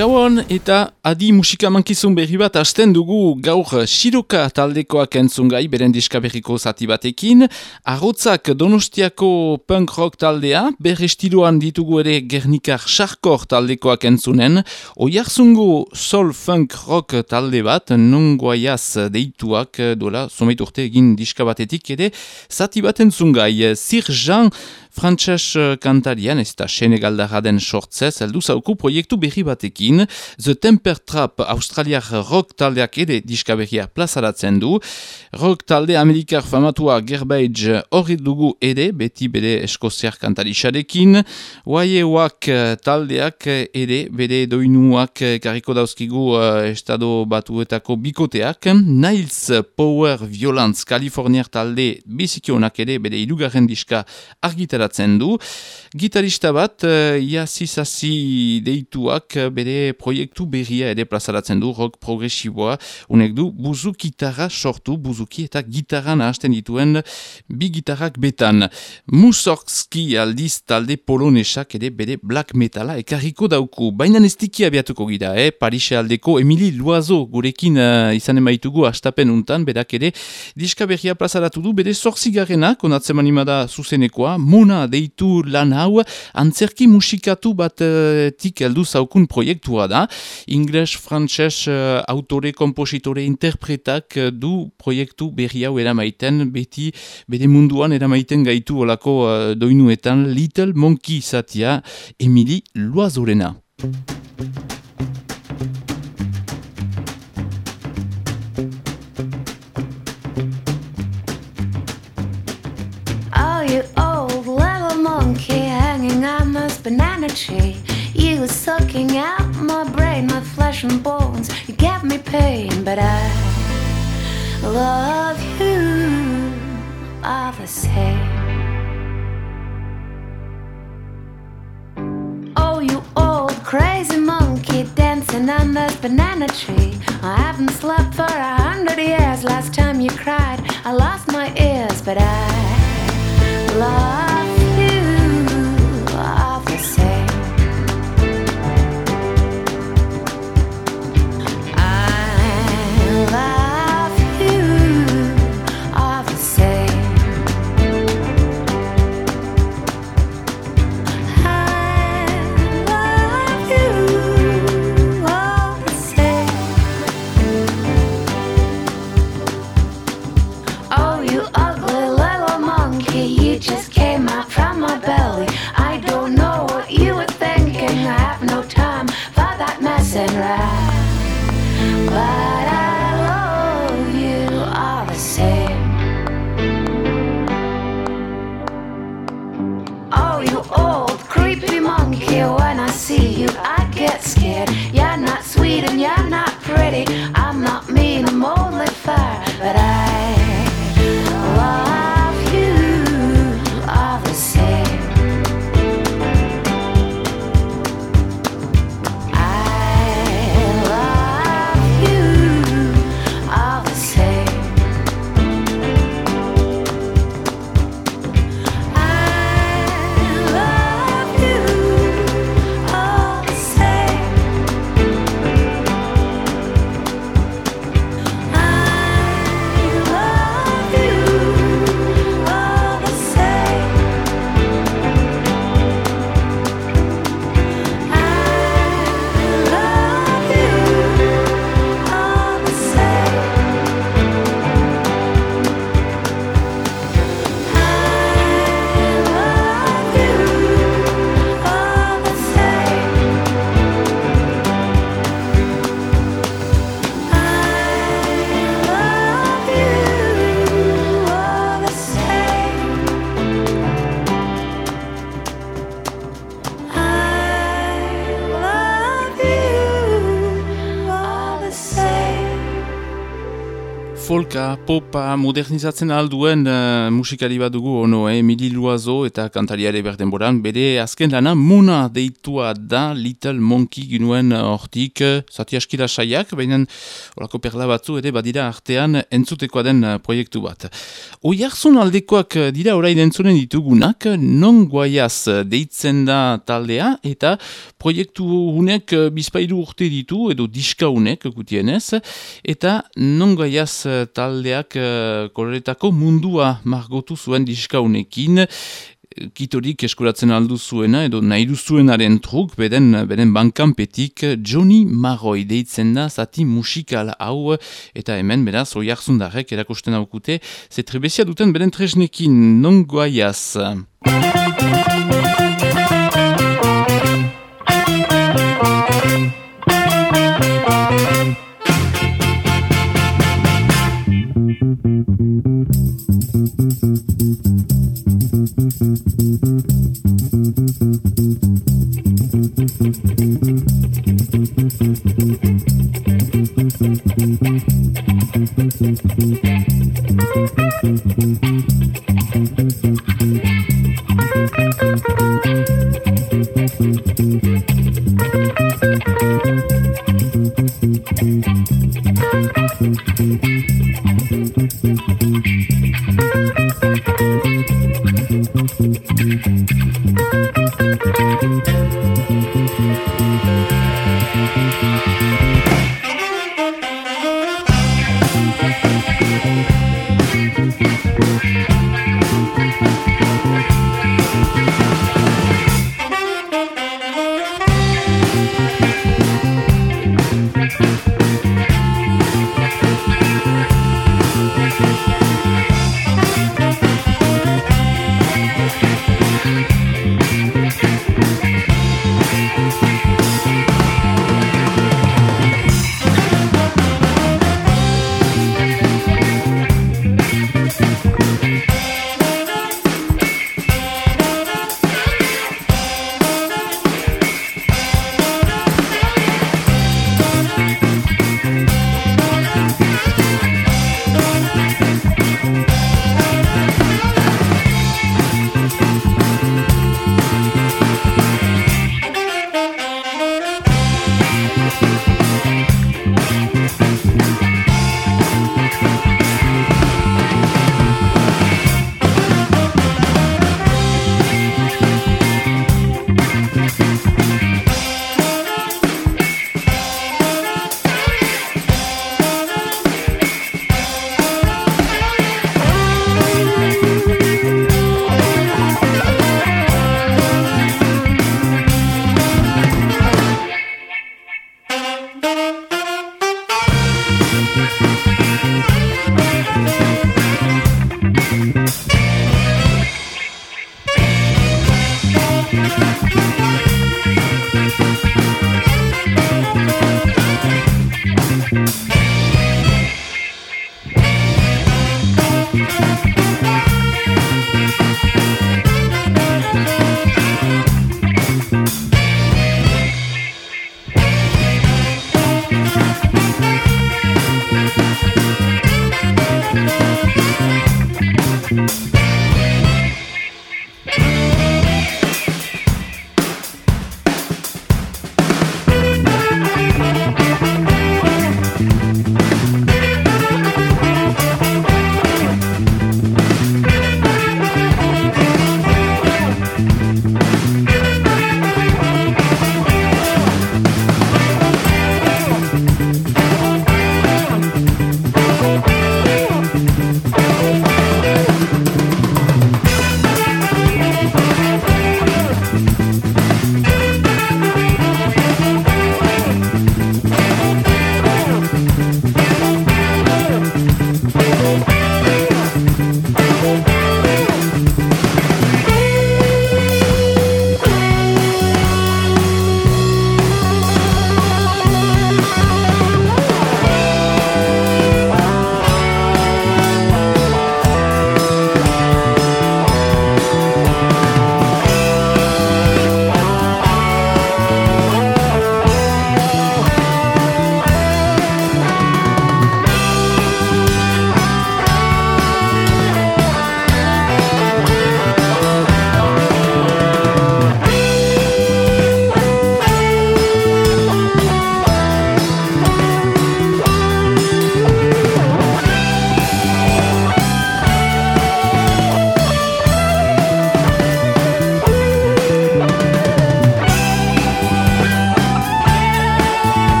Gauan eta adi musika mankizun berri bat hasten dugu gaur Shiroka taldekoak entzungai beren diska berriko zati batekin. Arrotzak Donostiako punk rock taldea, berre ditugu ere Gernikar Sarkor taldekoak entzunen. Oiarzungo sol funk rock talde bat, non guaiaz deituak dola, someit urte egin diska batetik ere, zati bat entzungai. Sir Jean Frantses kantarian, ez da Senegaldarra den sortzez, heldu zauku proiektu berri batekin, The Temper Trap australiar rock taldeak ere diska berria plazaratzen du, rock talde amerikar famatua Gerbage horri dugu ere, beti bere eskoziar kantarixarekin, Waiewak taldeak ere, bere doinuak kariko dauzkigu uh, estado batuetako bikoteak, Niles Power Violence Kaliforniar talde bizikionak ere, bere irugarren diska argitaratzen du. Gitarista bat, uh, iazizasi deituak uh, bere proiektu berria ere plazaratzen du, rock progresiboa, unek du, buzu gitarra sortu, buzuki eta gitarra nahasten dituen bi gitarrak betan. Musorgski aldiz talde polonesak ere bere black metala ekarriko dauku. Baina ez tiki abiatuko gira, eh? Parise aldeko Emili Loazo gurekin uh, izan emaitugu astapen untan, berak ere diska berria plazaratu du, bere zorzigarrena, konatzen manimada zuzenekoa, Mona deitu lan hau, antzerki musikatu bat tik heldu zaukun proiektua da. Ingles, frantses, uh, autore, kompositore, interpretak uh, du proiektu berri hau eramaiten, beti bere munduan eramaiten gaitu olako uh, doinuetan Little Monkey zatia, Emili Loazorena. Flesh and bones. You gave me pain, but I love you all the same. Oh, you old crazy monkey dancing on this banana tree. I haven't slept for a hundred years. Last time you cried, I lost my ears, but I love you all the same. Popa, modernizatzen alduen uh, musikari bat dugu ono, eh? Mili Luazo eta kantariare berden boran, bere azken lana Muna deitua da Little Monkey ginuen hortik, uh, zati askila saiak, baina orako perla batzu ere badira artean entzutekoa den uh, proiektu bat. Oiarzun aldekoak dira orain entzunen ditugunak, non guaiaz deitzen da taldea, eta proiektu hunek bizpairu urte ditu, edo diska hunek, gutienez, eta non guaiaz taldeak uh, koloretako mundua margotu zuen diskaunekin, kitorik eskuratzen aldu zuena edo nahi duzuenaren truk beden, beden bankanpetik Johnny Marroy deitzen da zati musikal hau eta hemen beraz oi hartzundarek erakusten haukute zetrebesia duten beden tresnekin non guaiaz.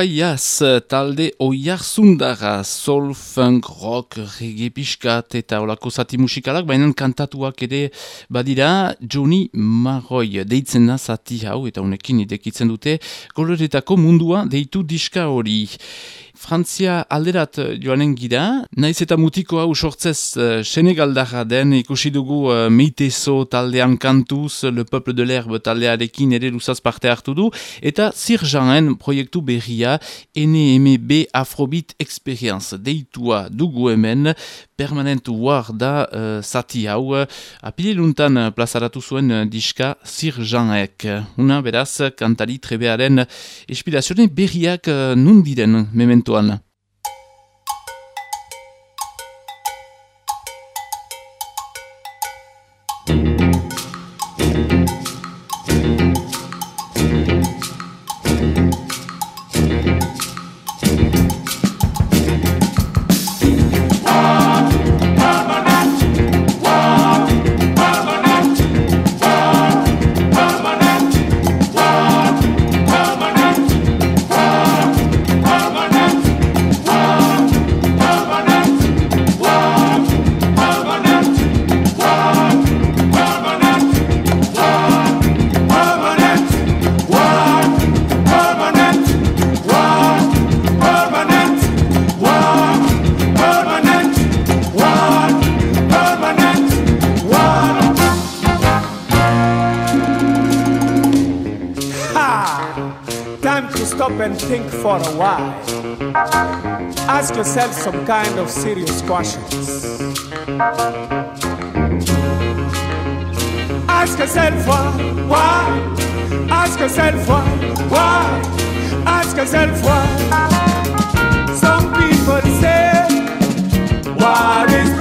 Guaiaz talde oiarzundara soul, funk, rock, reggae piskat eta olako zati musikalak, baina kantatuak ere badira Johnny Marroy deitzen da zati hau eta honekin idekitzen dute koloretako mundua deitu diska hori. Frantzia alderat eh, joanen gira, naiz eta mutiko hau sortzez uh, Senegaldarra den ikusi dugu uh, Meitezo taldean kantuz, Le Peuple de l'Herbe taldearekin ere luzaz parte hartu du, eta Zirjanen proiektu berria NMB Afrobeat Experience deitua dugu hemen, permanent war da uh, zati hau, apililuntan plazaratu zuen diska Zirjanek. Una beraz, kantari trebearen espirazioen berriak uh, nundiren memento Ask yourself some kind of serious questions. Ask yourself why, why? Ask yourself why, why? Ask yourself why. Some people say, What is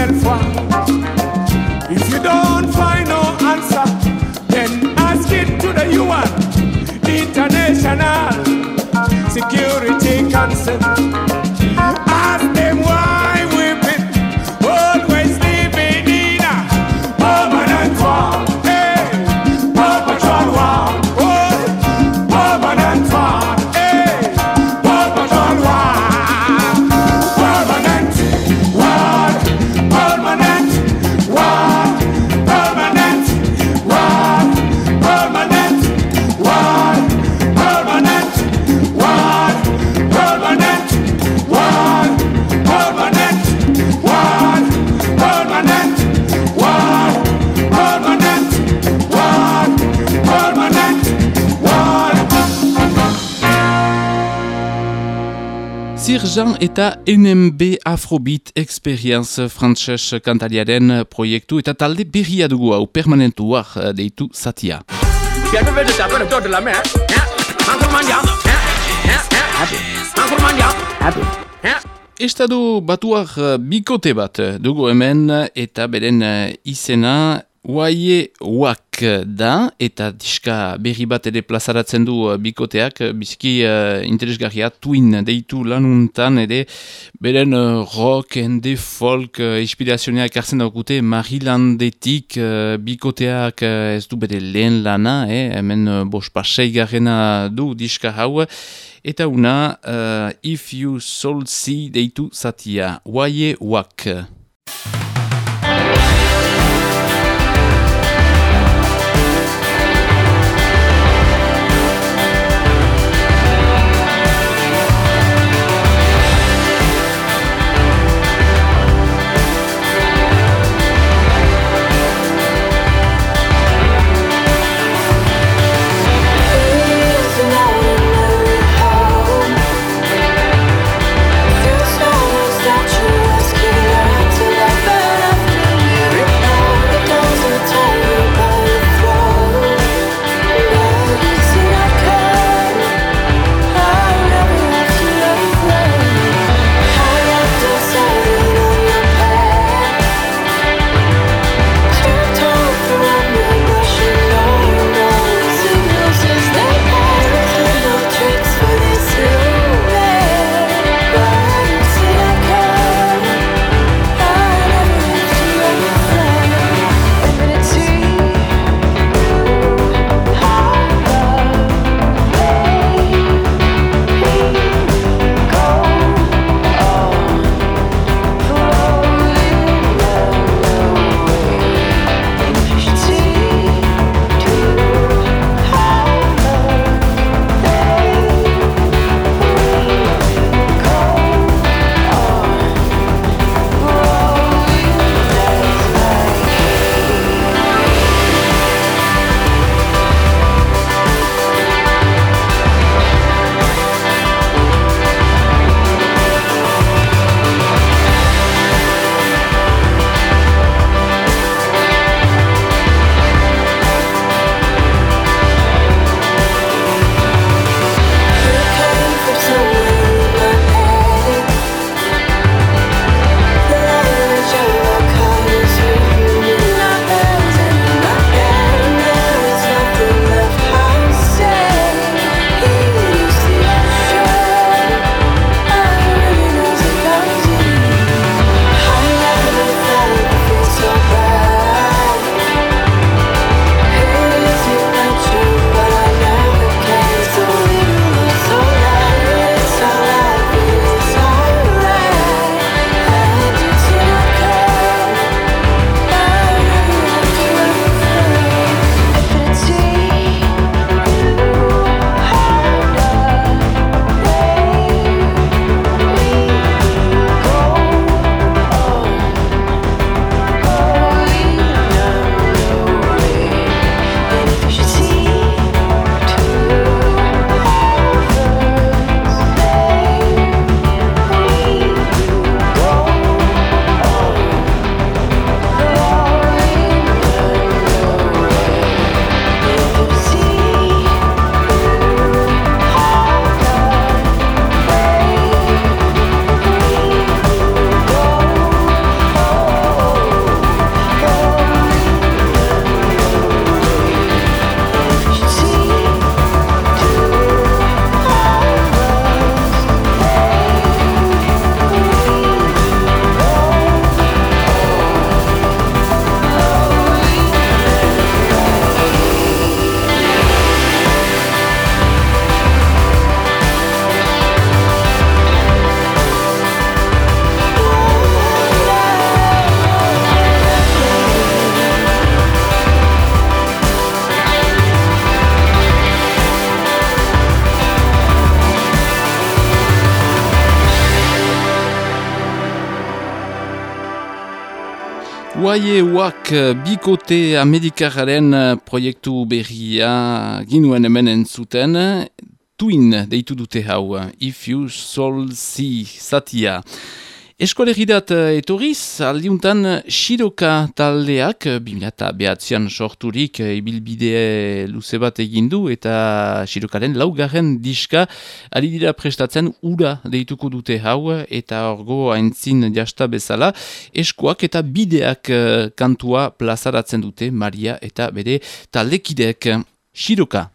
belle foi Jean eta NMB Afrobeat Experience frantses kantariaren proiektu eta talde berria dugu hau permanentuak eh, deitu zatia. Estadu batuak eh, bikote bat dugu hemen eta beren eh, izena Waie wak da, eta diska berri bat ere plazaratzen du uh, bikoteak, uh, biziki uh, interesgarria, twin deitu lanuntan, ere beren uh, rock, ende, folk, uh, inspirazioa ekartzen daukute, Marilandetik uh, bikoteak uh, ez du bere lehen lana, eh? hemen uh, bos pasei garrena du diska hau, eta una, uh, if you soul see deitu zatia, waie wak. Guaie Wak bikote amerikararen proiektu berria ginuen hemen entzuten, Twin deitu dute hau, If You Soul See Satia. Eskolegidat uh, etorriz, aldiuntan Shiroka taldeak, bimilata behatzean sorturik ibilbide luze bat egindu eta Shirokaren laugarren diska ari dira prestatzen ura deituko dute hau eta orgo haintzin jasta bezala eskuak eta bideak kantua plazaratzen dute Maria eta bere taldekidek. Shiroka.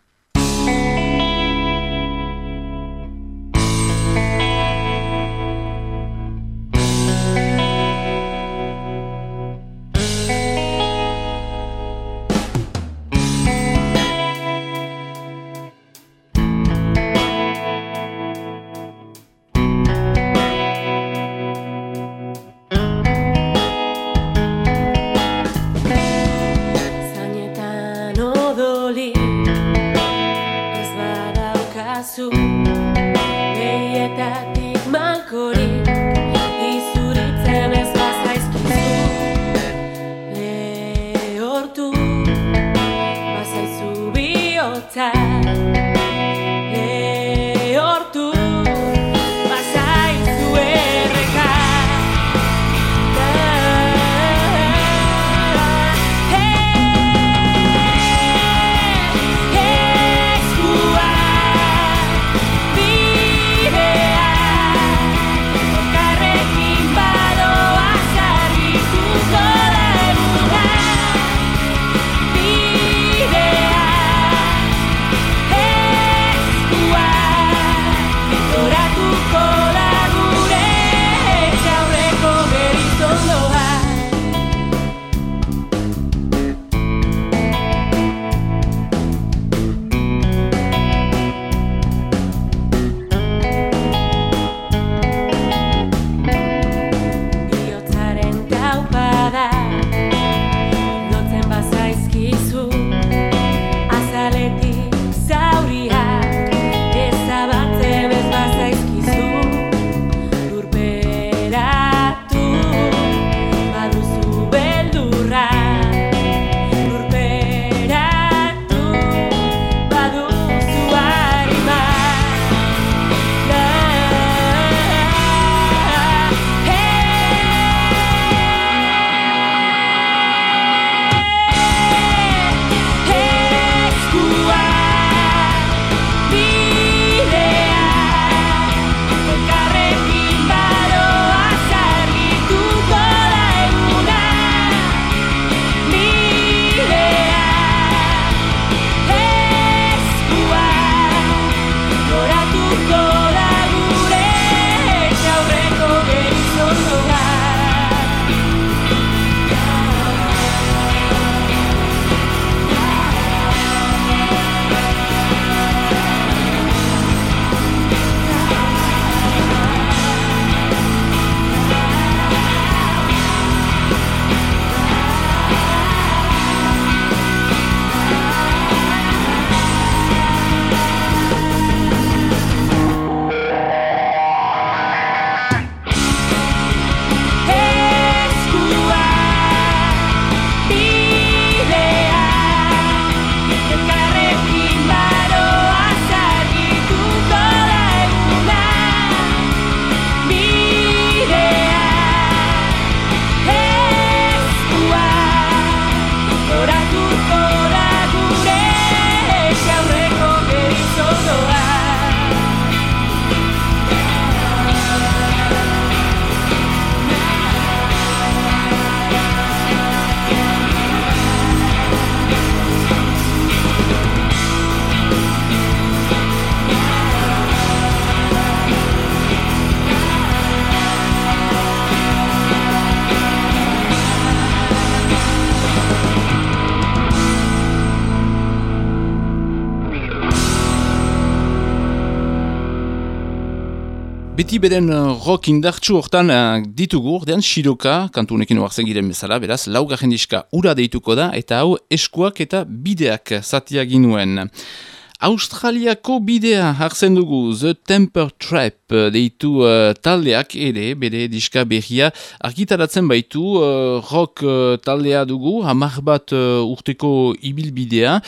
Beti beren uh, rock indartsu hortan uh, ditugu, ordean Shiroka, kantu honekin oartzen giren bezala, beraz, laugarren diska ura deituko da, eta hau eskuak eta bideak zatia ginuen. Australiako bidea hartzen dugu The Temper Trap eh, deitu uh, taldeak ere, bere diska berria argitaratzen baitu uh, rock uh, taldea dugu, hamar bat uh, urteko ibilbidea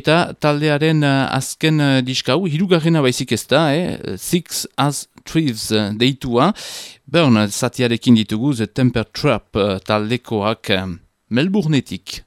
eta taldearen uh, azken uh, diska hau, hirugarrena baizik ez da, eh? Six as uh, deitua, Burn zatiarekin ditugu The Temper Trap uh, taldekoak uh, Melbournetik.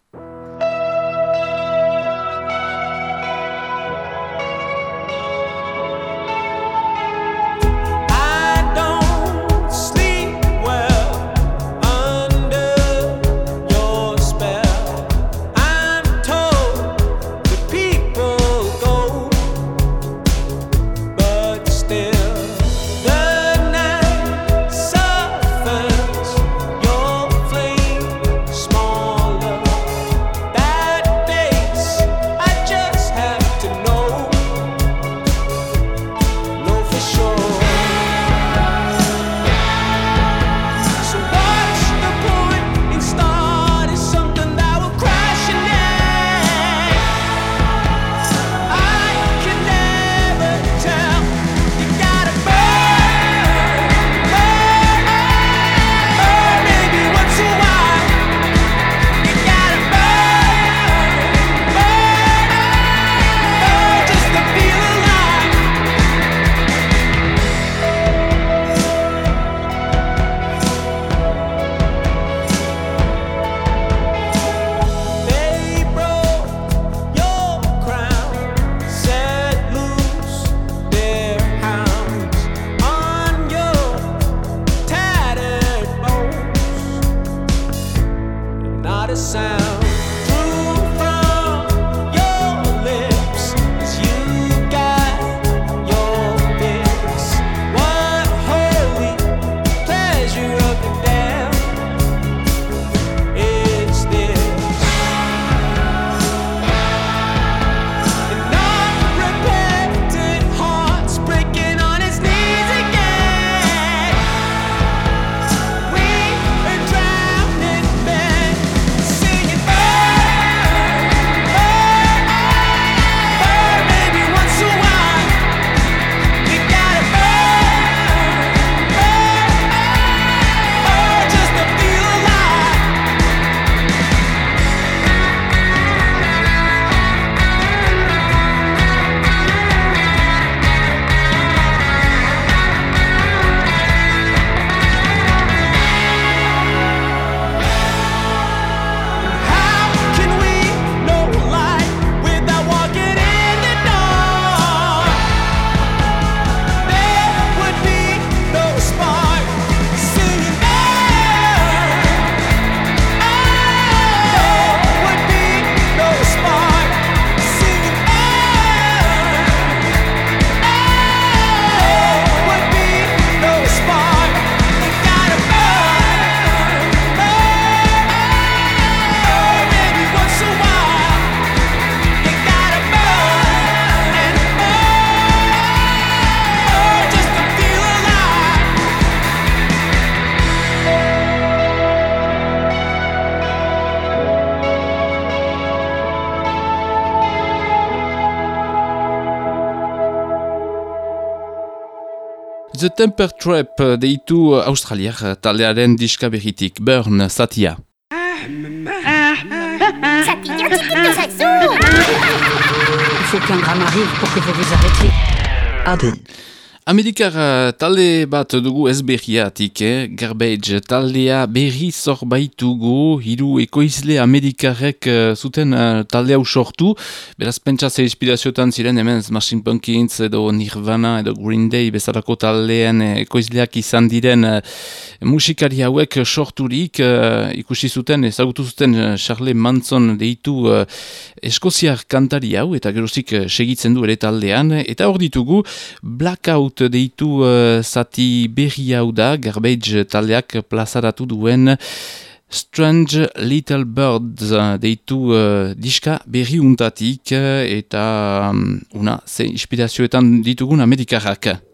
Temper Trap deitu australiar taldearen diska berritik, Burn. Satia zaizu! Il faut qu'un drame arrive pour que vous vous arrêtiez. Amerikar uh, talde bat dugu ez berriatik, eh? Garbage taldea berri zorbaitugu, hiru ekoizle Amerikarrek uh, zuten uh, talde hau sortu, beraz pentsa ze ziren hemen Smashing Pumpkins edo Nirvana edo Green Day bezalako taldean eh, ekoizleak izan diren uh, musikari hauek sorturik uh, ikusi zuten, ezagutu zuten uh, Charlie Manson deitu uh, eskoziar kantari hau eta gerosik uh, segitzen du ere taldean, eta hor ditugu Blackout deitu uh, zati berri hau da, Garbage taldeak plazaratu duen Strange Little Birds uh, deitu uh, diska berri untatik uh, eta um, una ze inspirazioetan ditugun amerikarrak.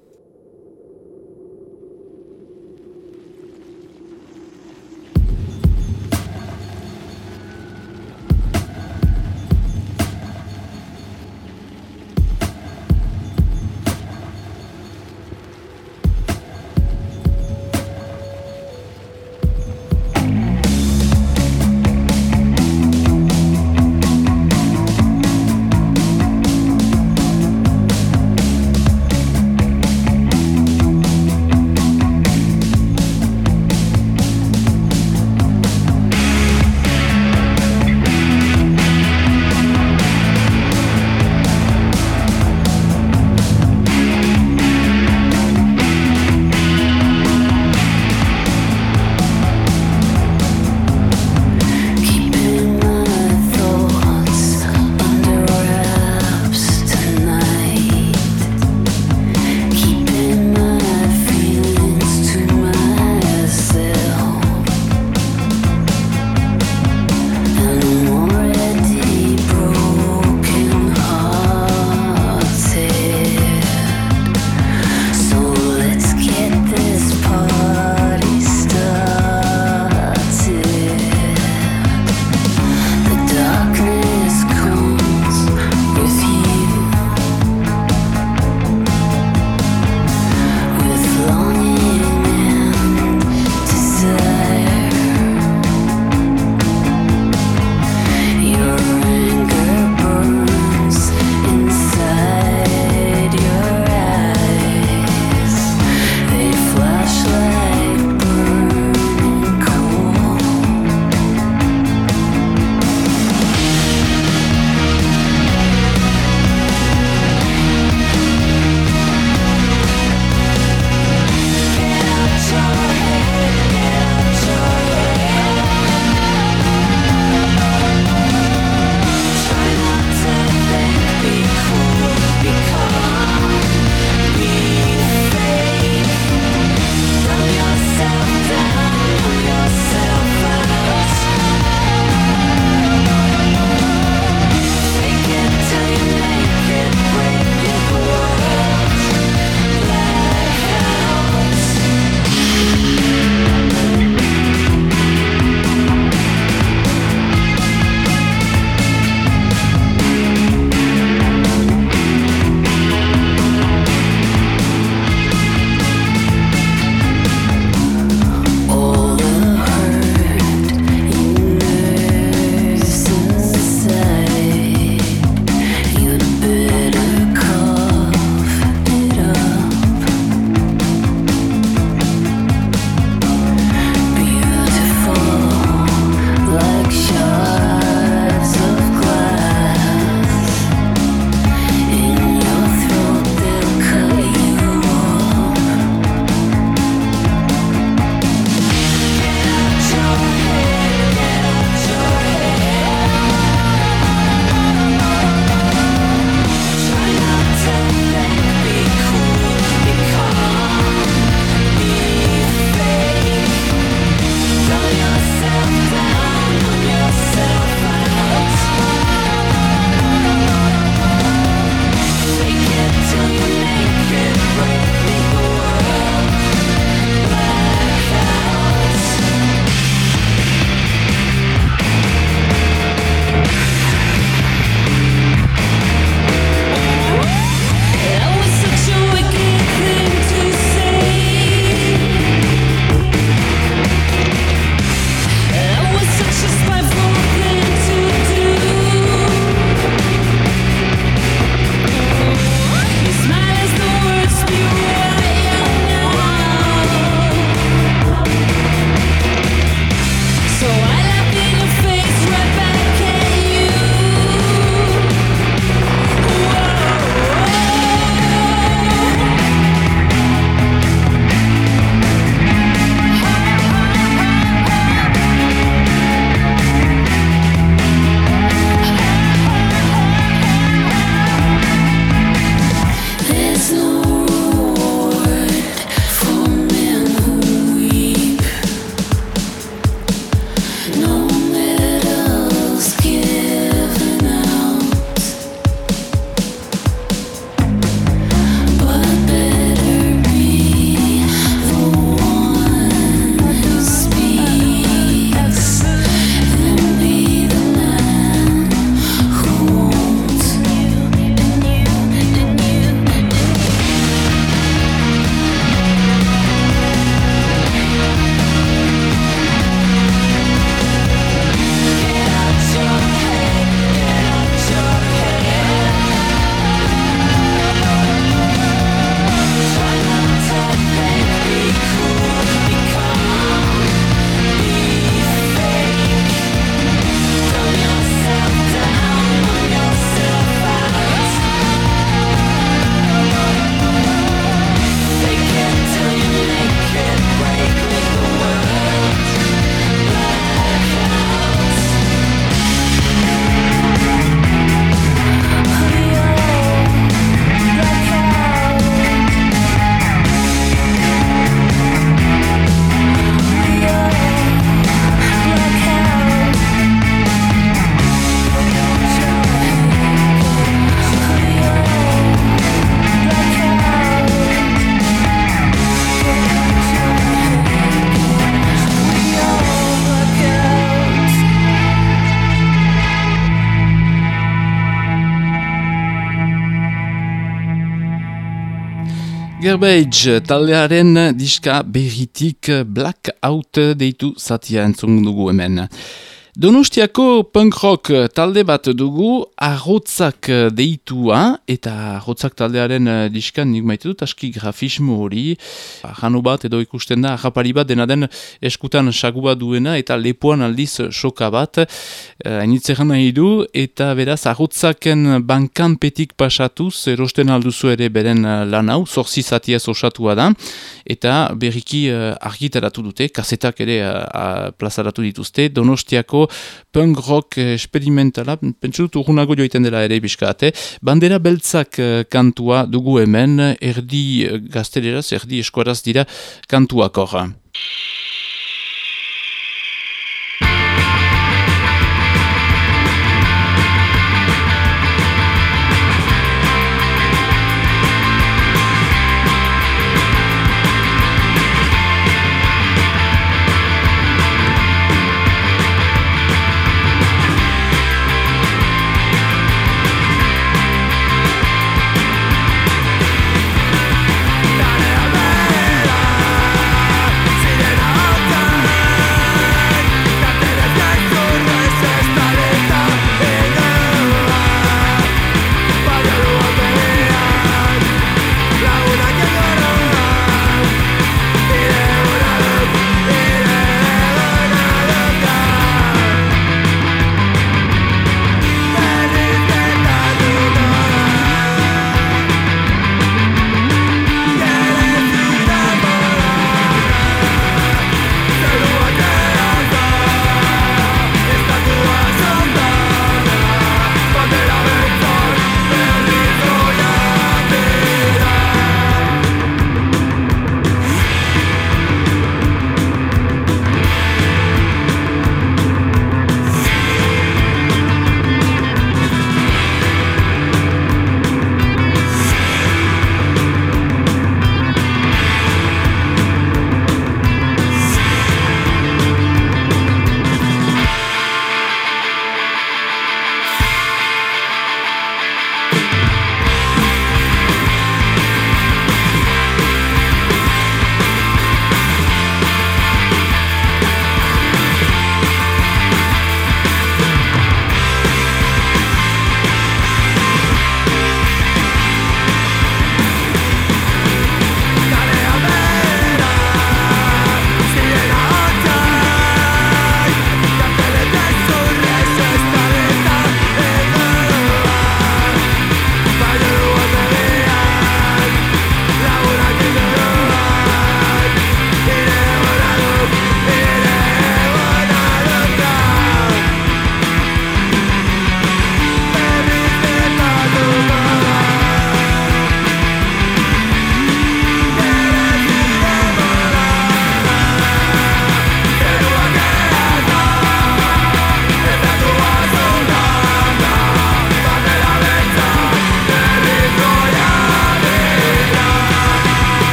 Garbage taldearen diska berritik Blackout deitu zatia entzun dugu hemen. Donostiako punk rock talde bat dugu arrotzak deitua eta arrotzak taldearen eh, diskan nik maite dut aski grafismo hori. Janu bat edo ikusten da japari bat dena den eskutan sagu bat duena eta lepoan aldiz soka bat. Hainitzeran nahi du eta beraz arrotzaken bankanpetik pasatuz erosten alduzu ere beren eh, lan hau zorzi zatiaz osatua da. Eta berriki argitaratu dute kasetak ere uh, plazaratu dituzte. Donostiako punk rock experimentala, pentsu dut urgunago joiten dela ere biskate, bandera beltzak eh, kantua dugu hemen, erdi eh, gazteleraz, erdi eskoraz dira kantuak horra.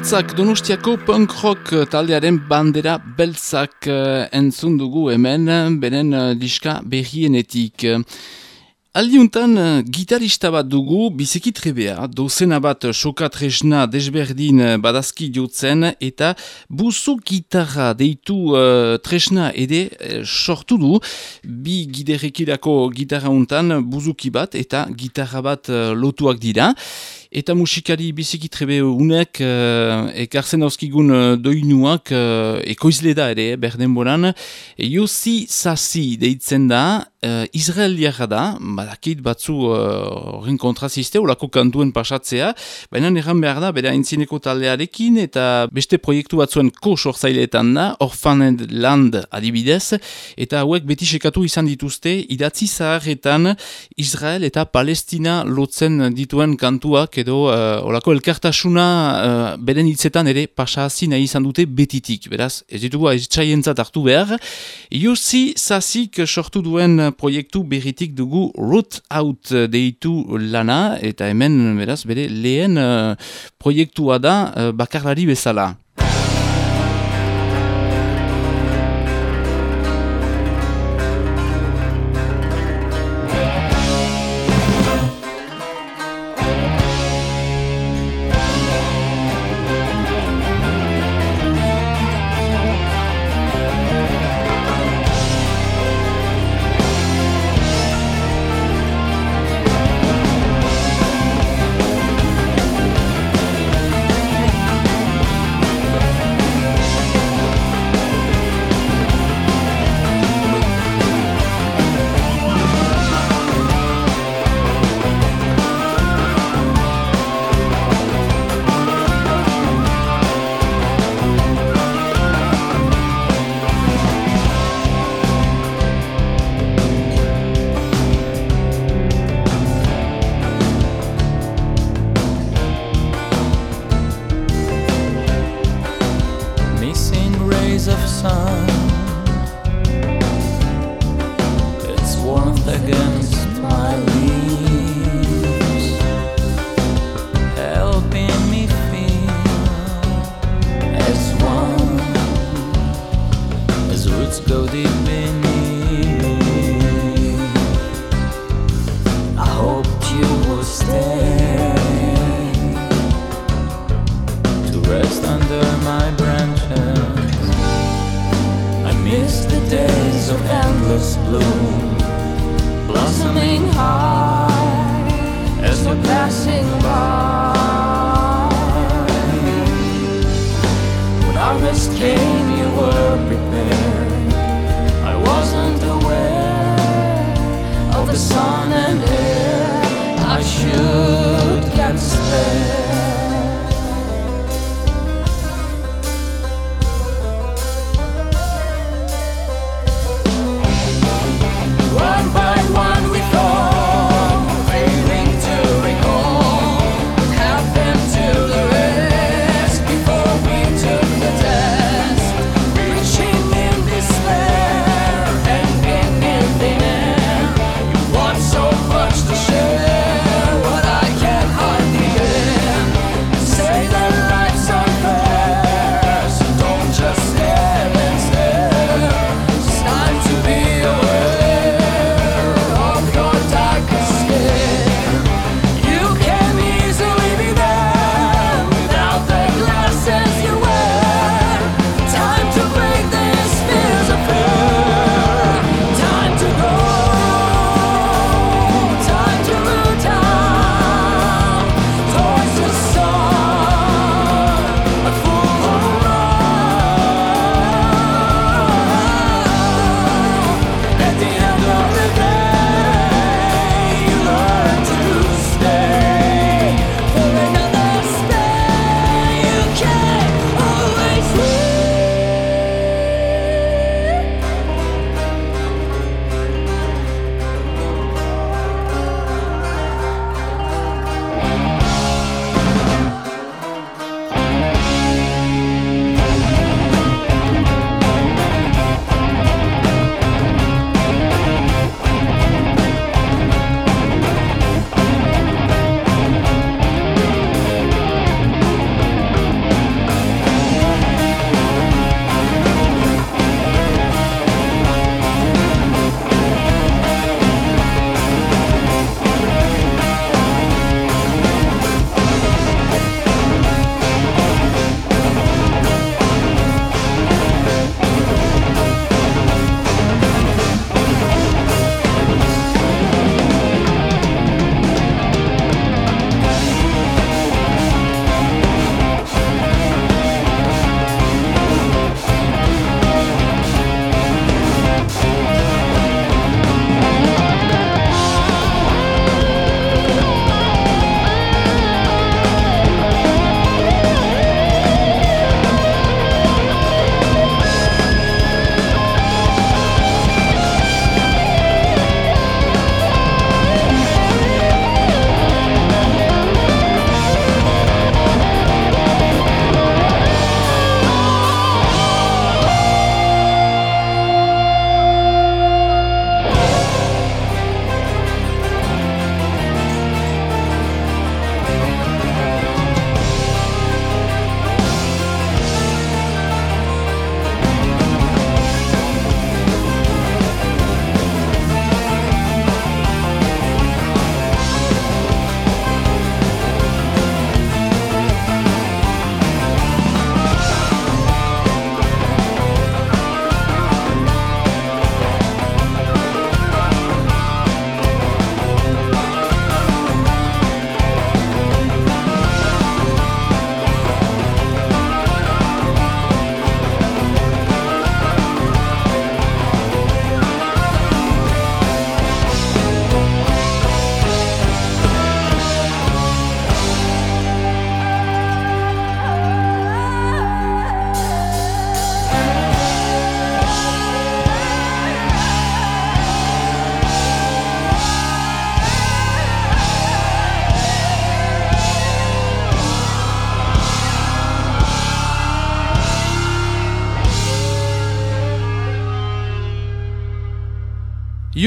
Arrotzak Donostiako punk rock taldearen bandera beltzak uh, entzun dugu hemen, beren uh, diska berrienetik. Aldiuntan, gitarista bat dugu, biziki trebea, dozena bat sokatresna desberdin badazki jotzen, eta buzu gitarra deitu uh, tresna ere uh, sortu du, bi giderekirako gitarra untan buzuki bat, eta gitarra bat uh, lotuak dira. Eta musikari biziki trebe unek uh, ekartzen dauzkigun uh, doinuak uh, ekoizle da ere, berden boran. Yossi Sassi deitzen da, uh, Israeliara da, badakit batzu horren uh, kontraziste, ulako kantuen pasatzea, baina erran behar da, bere haintzineko taldearekin, eta beste proiektu batzuen ko sorzaileetan da, Orphaned Land adibidez, eta hauek beti sekatu izan dituzte, idatzi zaharretan Israel eta Palestina lotzen dituen kantuak, edo uh, olako elkartasuna uh, beren hitzetan ere pasazi nahi izan dute betitik, beraz, ez ditugu txaientzat hartu behar. Iusi Sasik sortu duen proiektu berritik dugu Root Out deitu lana, eta hemen, beraz, bere lehen uh, proiektua da uh, bakarlari bezala.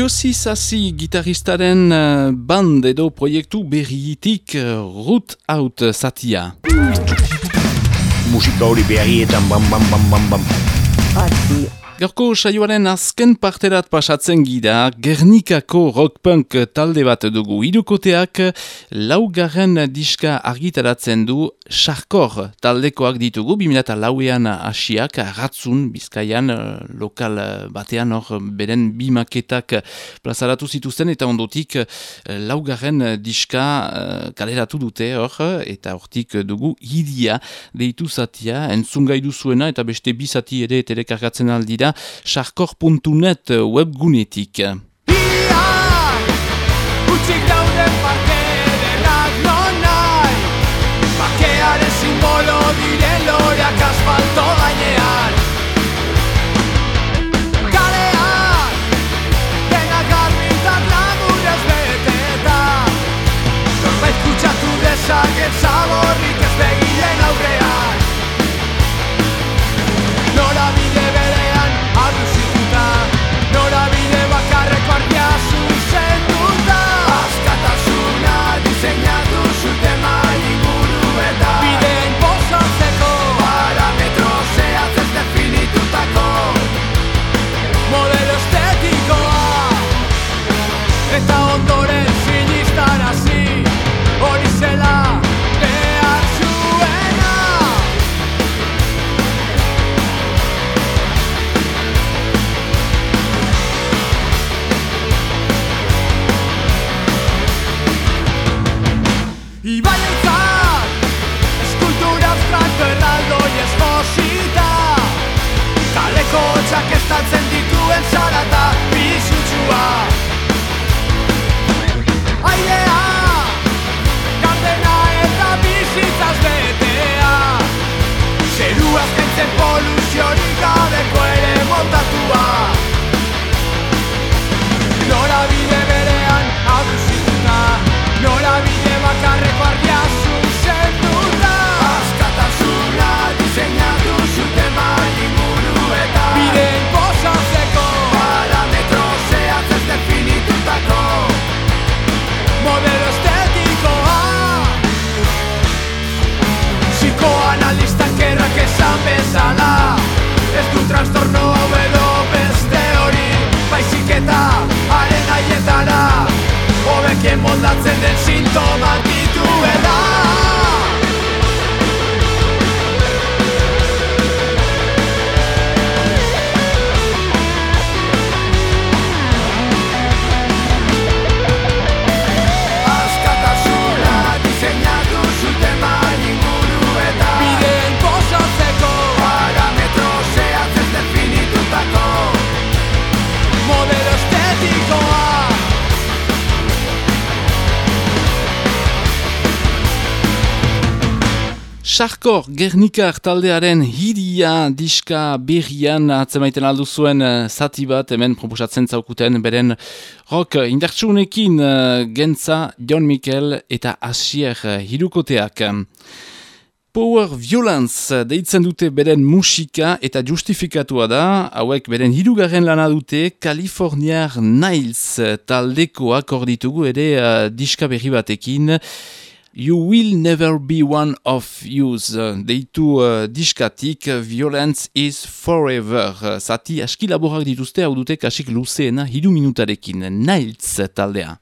Josi Sassi gitaristaren eh, band edo proiektu berriitik eh, Root Out Satia. Musika hori berrietan bam bam bam bam bam. Gorko saioaren azken parterat pasatzen gida, Gernikako rockpunk talde bat dugu hidukoteak, laugarren diska argitaratzen du Sarkor taldekoak ditugu, 2000 lauean asiak, ratzun, bizkaian, eh, lokal eh, batean, hor, beren bi maketak plazaratu zituzten, eta ondotik eh, laugarren diska eh, kaleratu dute, hor, eta hortik dugu hidia deitu zatia, entzungai duzuena, eta beste bi zati ere telekargatzen aldira, sarkor.net webgunetik. Diren lorak asfalto gainean. Kaleak denak garbitan lagunez beteta. Norbait kutsatu dezaket zaborrik ez begiren aurrean Zerua azkentzen poluziorik gabeko Sarkor Gernikar taldearen hiria diska berrian atzemaiten aldu zuen eh, zati bat hemen proposatzen zaukuten beren rock indartsunekin eh, Gentza, John Mikel eta Asier hirukoteak. Power Violence deitzen dute beren musika eta justifikatua da, hauek beren hirugarren lana dute Californiar Niles taldekoak orditugu ere uh, diska berri batekin. You will never be one of use. Deitu uh, diskatik, violence is forever. Zati aski laborak dituzte, hau dute kasik luzeena hiru minutarekin. Niles taldea.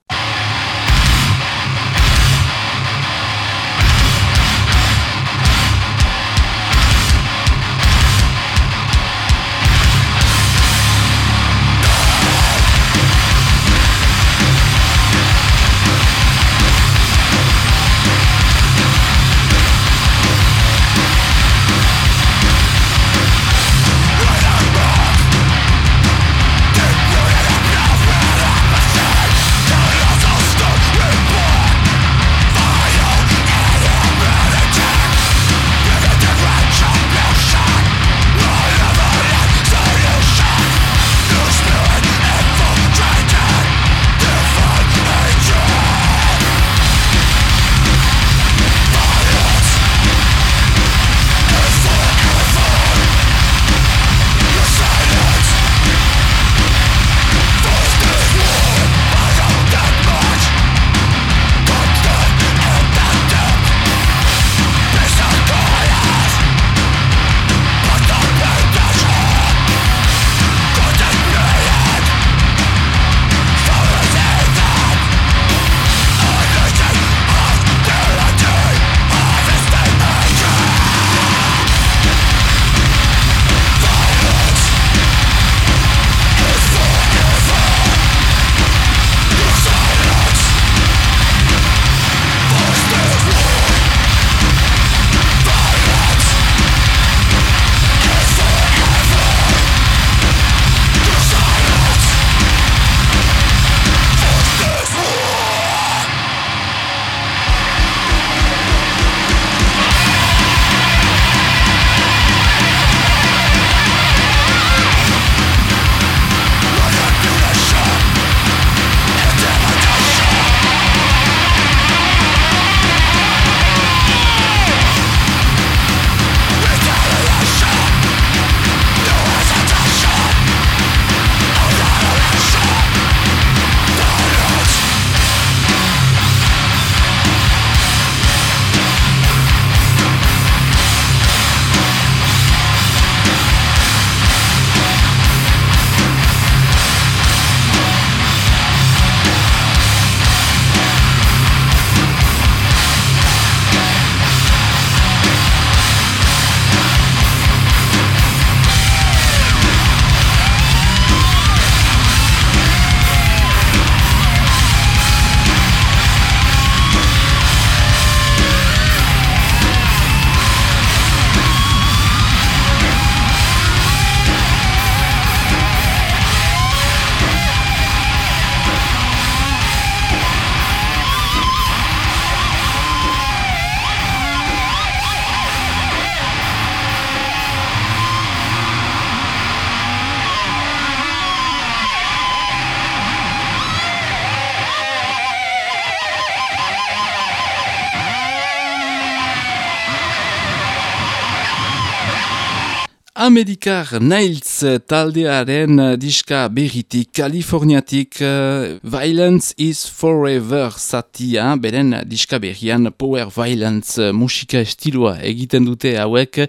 Amerikar Nails taldearen eh, diska berritik Kaliforniatik uh, Violence is Forever zatia, beren diska berrian Power Violence uh, musika estiloa egiten dute hauek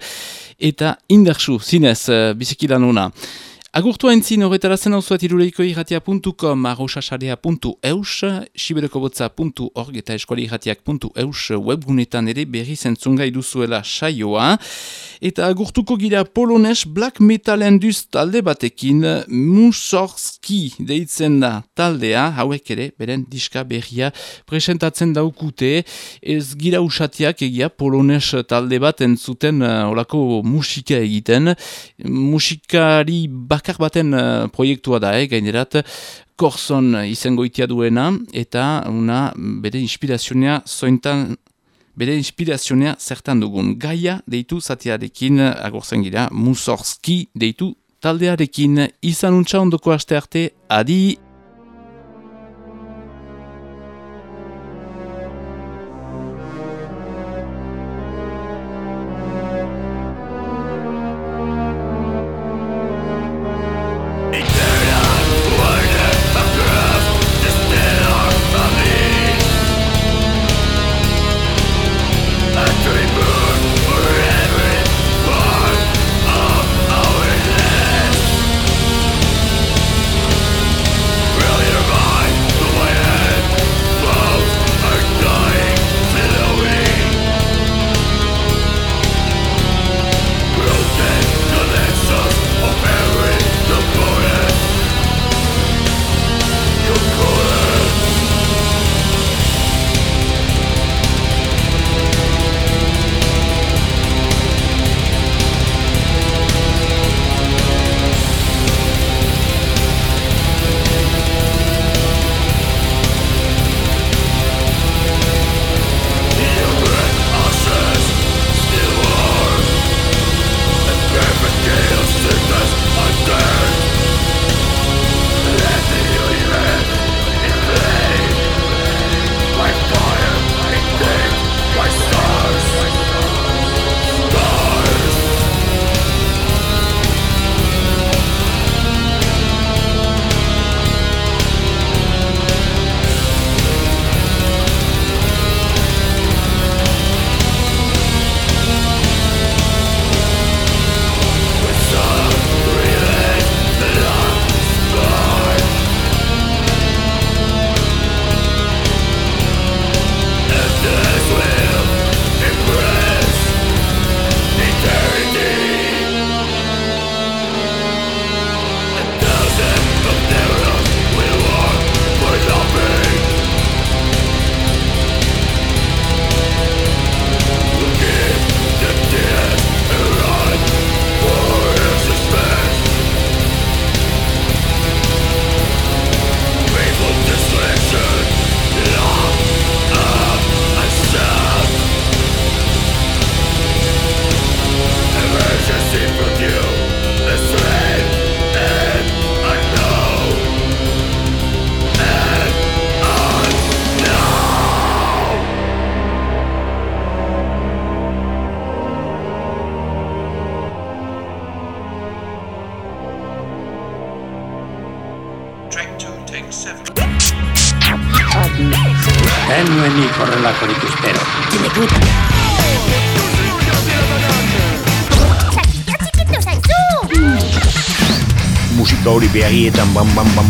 eta indarsu zinez uh, bizikilan ona. Agurtu haintzin horretarazen hau zuat iruleiko irratia.com, arroxasarea.eus, siberekobotza.org eta eskuali-irratiak.eus webgunetan ere berri zentzungai duzuela saioa. Eta agurtuko gira polones black metalen duz talde batekin, Musorski deitzen da taldea, hauek ere, beren diska berria presentatzen daukute, ez gira usatiak egia polones talde bat entzuten uh, olako musika egiten, musikari bakar baten uh, proiektua da, eh, gainerat, Korson izango itia duena, eta una bere inspirazionea zointan bere inspirazionea zertan dugun. Gaia deitu zatiarekin agorzen gira, Musorski deitu taldearekin izan untxa ondoko aste arte, adi!